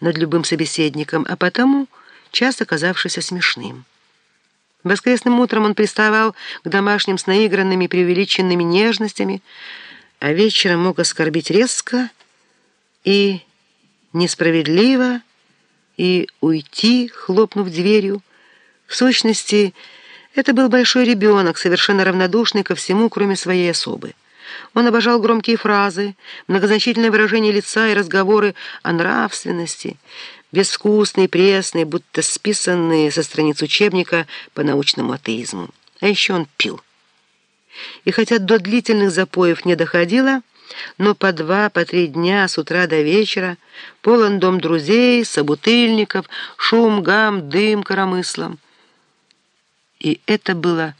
над любым собеседником, а потому часто казавшийся смешным. Воскресным утром он приставал к домашним с наигранными преувеличенными нежностями, а вечером мог оскорбить резко и несправедливо и уйти, хлопнув дверью. В сущности, это был большой ребенок, совершенно равнодушный ко всему, кроме своей особы. Он обожал громкие фразы, многозначительное выражение лица и разговоры о нравственности, безвкусные, пресные, будто списанные со страниц учебника по научному атеизму. А еще он пил. И хотя до длительных запоев не доходило, но по два, по три дня с утра до вечера полон дом друзей, собутыльников, шум, гам, дым коромыслом. И это было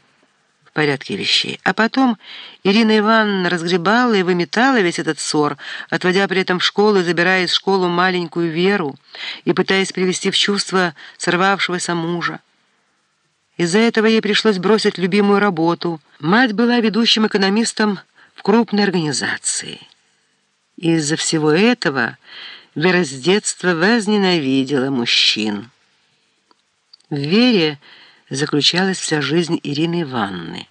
порядке вещей. А потом Ирина Ивановна разгребала и выметала весь этот ссор, отводя при этом в школу и забирая из школы маленькую Веру и пытаясь привести в чувство сорвавшегося мужа. Из-за этого ей пришлось бросить любимую работу. Мать была ведущим экономистом в крупной организации. Из-за всего этого Вера с детства возненавидела мужчин. В Вере заключалась вся жизнь Ирины Ивановны.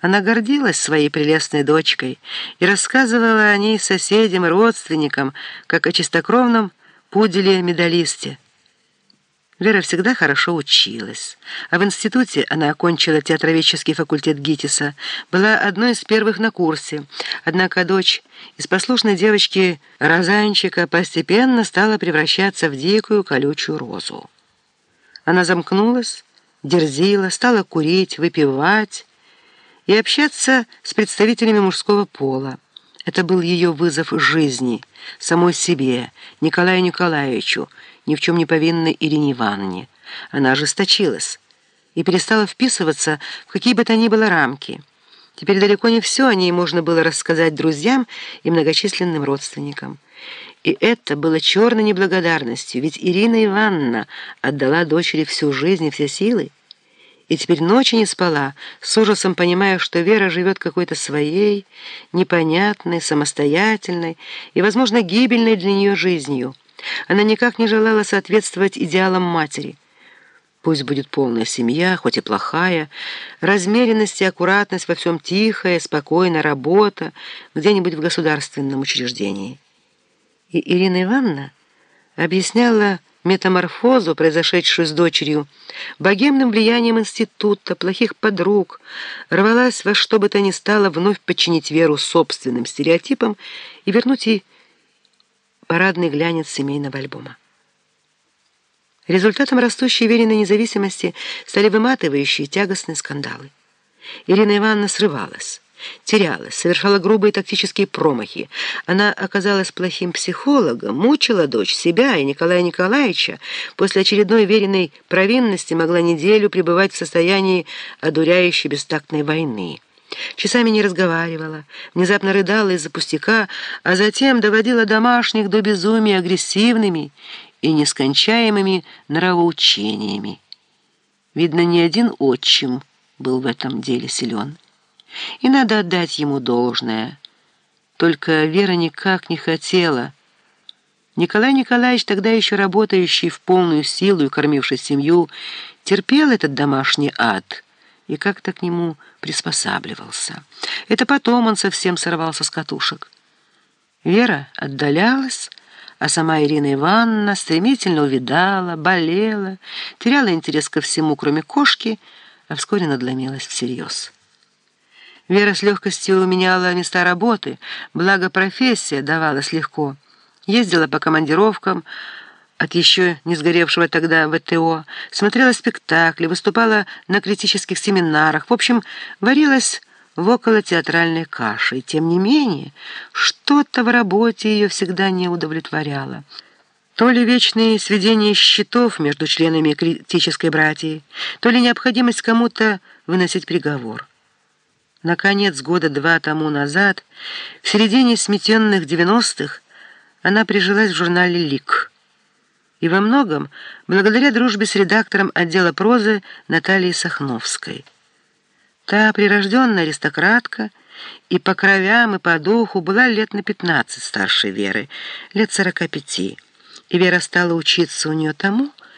Она гордилась своей прелестной дочкой и рассказывала о ней соседям и родственникам, как о чистокровном пуделе-медалисте. Вера всегда хорошо училась, а в институте она окончила театроведческий факультет ГИТИСа, была одной из первых на курсе, однако дочь из послушной девочки Розанчика постепенно стала превращаться в дикую колючую розу. Она замкнулась, дерзила, стала курить, выпивать и общаться с представителями мужского пола. Это был ее вызов жизни, самой себе, Николаю Николаевичу, ни в чем не повинной Ирине Ивановне. Она ожесточилась и перестала вписываться в какие бы то ни было рамки. Теперь далеко не все о ней можно было рассказать друзьям и многочисленным родственникам. И это было черной неблагодарностью, ведь Ирина Ивановна отдала дочери всю жизнь и все силы. И теперь ночи не спала, с ужасом понимая, что Вера живет какой-то своей, непонятной, самостоятельной и, возможно, гибельной для нее жизнью. Она никак не желала соответствовать идеалам матери. Пусть будет полная семья, хоть и плохая, размеренность и аккуратность во всем тихая, спокойная работа где-нибудь в государственном учреждении. И Ирина Ивановна объясняла метаморфозу, произошедшую с дочерью, богемным влиянием института, плохих подруг, рвалась во что бы то ни стало вновь подчинить веру собственным стереотипам и вернуть ей парадный глянец семейного альбома. Результатом растущей веренной независимости стали выматывающие тягостные скандалы. Ирина Ивановна срывалась терялась, совершала грубые тактические промахи. Она оказалась плохим психологом, мучила дочь, себя и Николая Николаевича. После очередной веренной провинности могла неделю пребывать в состоянии одуряющей бестактной войны. Часами не разговаривала, внезапно рыдала из-за пустяка, а затем доводила домашних до безумия агрессивными и нескончаемыми нравоучениями. Видно, ни один отчим был в этом деле силен. И надо отдать ему должное. Только Вера никак не хотела. Николай Николаевич, тогда еще работающий в полную силу и кормивший семью, терпел этот домашний ад и как-то к нему приспосабливался. Это потом он совсем сорвался с катушек. Вера отдалялась, а сама Ирина Ивановна стремительно увидала, болела, теряла интерес ко всему, кроме кошки, а вскоре надломилась всерьез. Вера с легкостью меняла места работы, благо профессия давалась легко. Ездила по командировкам от еще не сгоревшего тогда ВТО, смотрела спектакли, выступала на критических семинарах. В общем, варилась в около театральной каши. И тем не менее, что-то в работе ее всегда не удовлетворяло. То ли вечные сведения счетов между членами критической братьи, то ли необходимость кому-то выносить приговор. Наконец, года два тому назад, в середине сметенных девяностых, она прижилась в журнале «Лик». И во многом благодаря дружбе с редактором отдела прозы Натальей Сахновской. Та прирожденная аристократка и по кровям, и по духу была лет на пятнадцать старше Веры, лет сорока пяти. и Вера стала учиться у нее тому,